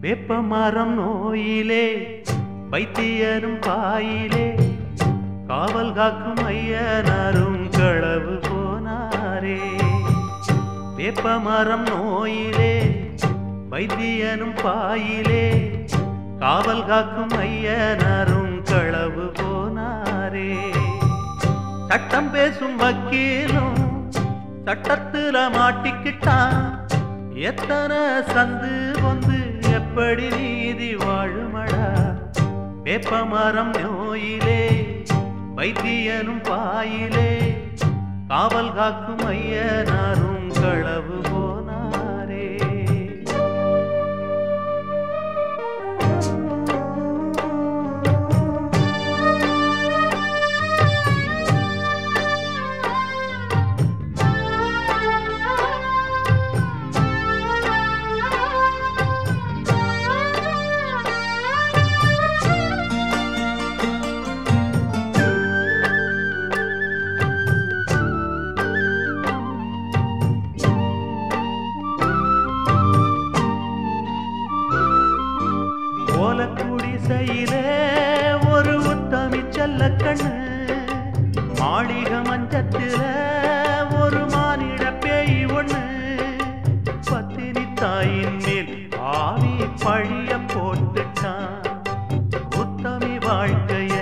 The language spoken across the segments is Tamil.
வேப்பமரம் நோயிலே வைத்தியரும் பாயிலே காவல் காக்கும் ஐயனாரும் களவு போனாரே. வேப்பமரம் நோயிலே வைத்தியனும் பாயிலே காவல் காக்கும் ஐயனாரும் களவு போனாரே. சட்டம் பேசும் வக்கீலும் சட்டத்துல மாட்டிக்கிட்டான். எத்தனை சந்து வந்து எப்படி நீதி வாழுமடா. வேப்பமரம் நோயிலே வைத்தியனும் பாயிலே காவல் காக்கும் ஐயனாரும் களவு போ ஓலக்குடிசையிலே ஒரு உத்தமி செல்ல கண்ணு மாளிக மஞ்சத்தில ஒரு மானிட பேய் ஒண்ணு. பத்தினி தாயின் மேல் ஆவி பழிய போட்டுட்டான். உத்தமி வாழ்க்கைய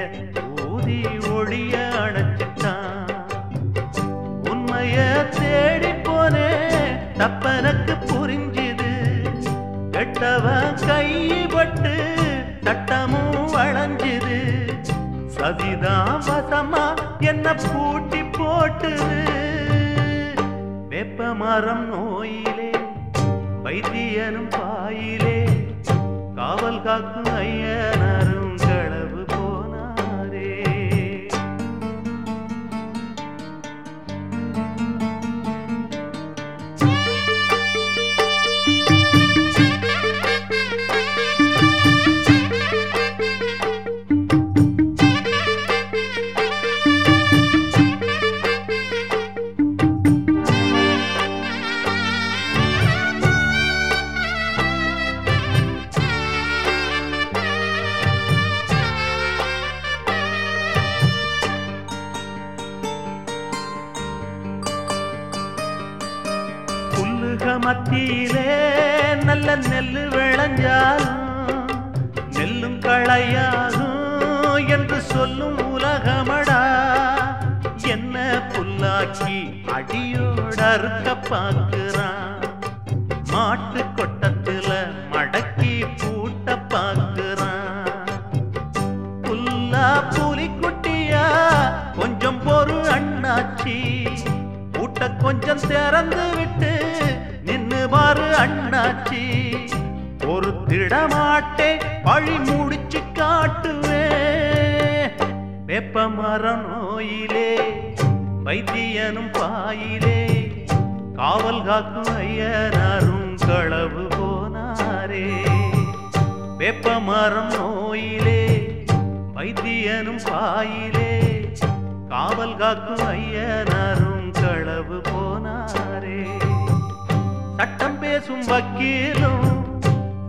ஊதி ஒளிய அணைச்சிட்டான். உண்மைய தேடி போனே தப்பனக்கு புரிஞ்சுது. கெட்டவன் கைப்பட்டு சட்டமும் வளைஞ்சுது. சதிதான் வசமா என்ன பூட்டி போட்டுது. வேப்ப மரம் நோயிலே வைத்தியனும் பாயிலே காவல் காக்கும் ஐயனாரும் புல்லுக மத்தியிலே நல்ல நெல்லு விளைஞ்சாலும் நெல்லும் களையாகும் என்று சொல்லும் உலகமடா. என்ன புல்லாக்கி அடியோட அறுக்க பார்க்கிறான்? மாட்டு கொட்டத்துல மடக்கி பூட்ட பார்க்கிறான். புல்லா புலிக்குட்டியா கொஞ்சம் பொறு அண்ணாச்சி. ஊட்ட கொஞ்சம் திறந்து விட்டு பாரு அண்ணாச்சி. ஒரு திடமாட்டே பழி முடிச்சு காட்டுவே. வெப்ப மரம் நோயிலே வைத்தியனும் பாயிலே காவல் காக்கும் ஐயனாரும் களவு போனாரே. வெப்ப மரம் நோயிலே வைத்தியனும் பாயிலே காவல் காக்கும் ஐயனாரும் பேசும் வக்கீலும்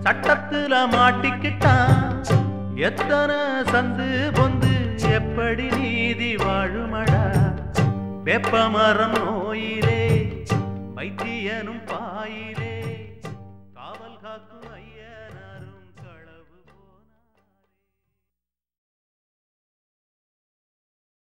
சட்டத்துல மாட்டிக்கிட்டான். எத்தனை சந்து பொந்து எப்படி நீதி வாழுமடா. வெப்பமரம் நோயிலே வைத்தியனும் பாயிலே. காவல் காக்கும் ஐயா